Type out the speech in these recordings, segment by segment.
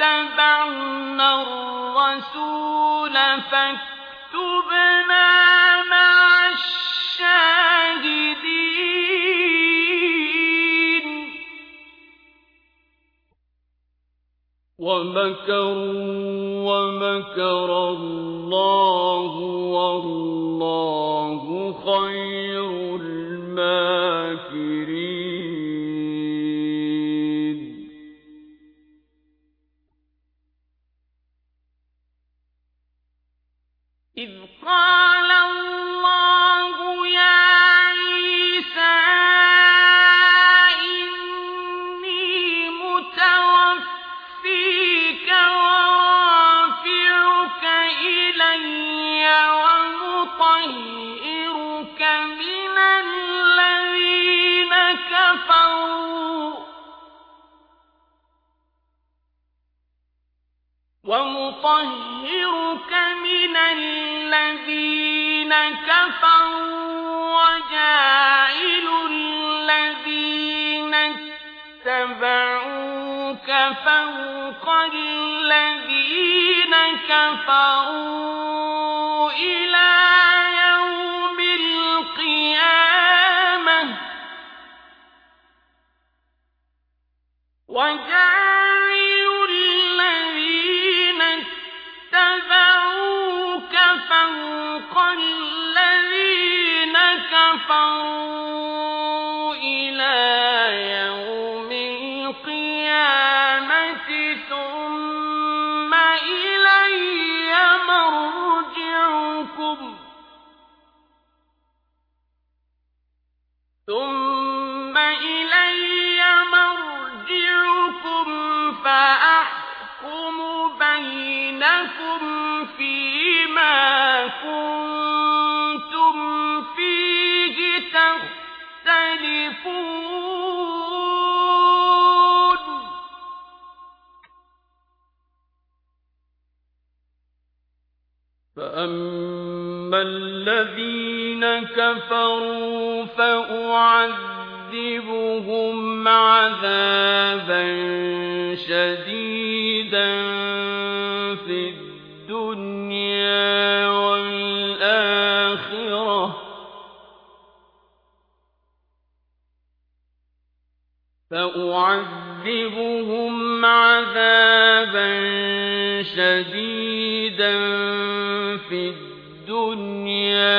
وَاتَّبَعْنَا الرَّسُولَ فَاكْتُبْنَا وَمَكَرُوا وَمَكَرَ اللَّهُ وَاللَّهُ خَيْرُ الْمَاكِرِينَ. إِذْ قَالَ مِنَ الَّذِينَ كَفَرُوا وَجَاعِلُ الَّذِينَ اتَّبَعُوكَ فَوْقَ الَّذِينَ كَفَرُوا إِلَىٰ إِلَىٰ يَوْمِ الْقِيَامَةِ ثُمَّ إِلَيَّ مَرْجِعُكُمْ فَأَحْكُمُ بَيْنَكُمْ فِيمَا كُنتُمْ الَّذِينَ كَفَرُوا فَأُعَذِّبُهُمْ عَذَابًا شَدِيدًا فِي الدُّنْيَا وَالْآخِرَةِ وَمَا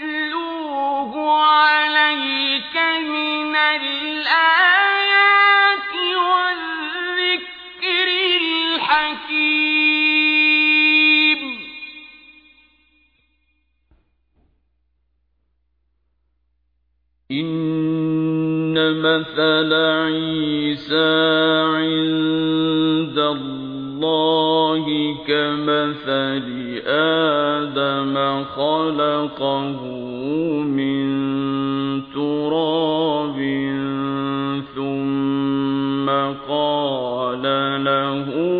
نَتْلُوهُ عَلَيْكَ مِنَ الْآيَاتِ مَثَلَ عِيسَىٰ عِندَ اللَّهِ كَمَثَلِ آدَمَ ۖ خَلَقَهُ مِن تُرَابٍ ثُمَّ قَالَ لَهُ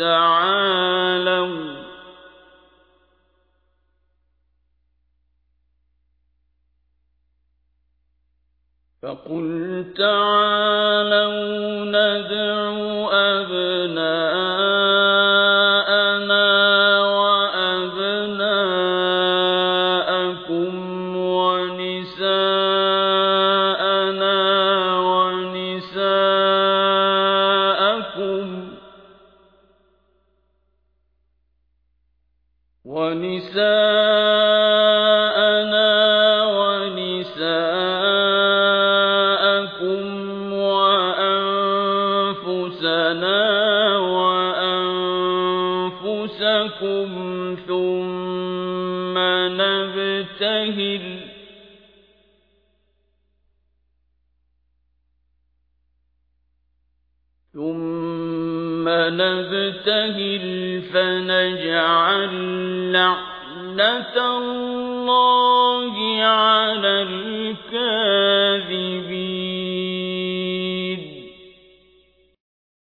تعالوا. فقل تعالوا ندع أبناءنا ونساءنا ونساءكم وأنفسنا وأنفسكم ثم نبتهل ثم نبتهل فنجعل لعنة الله على الكافرين.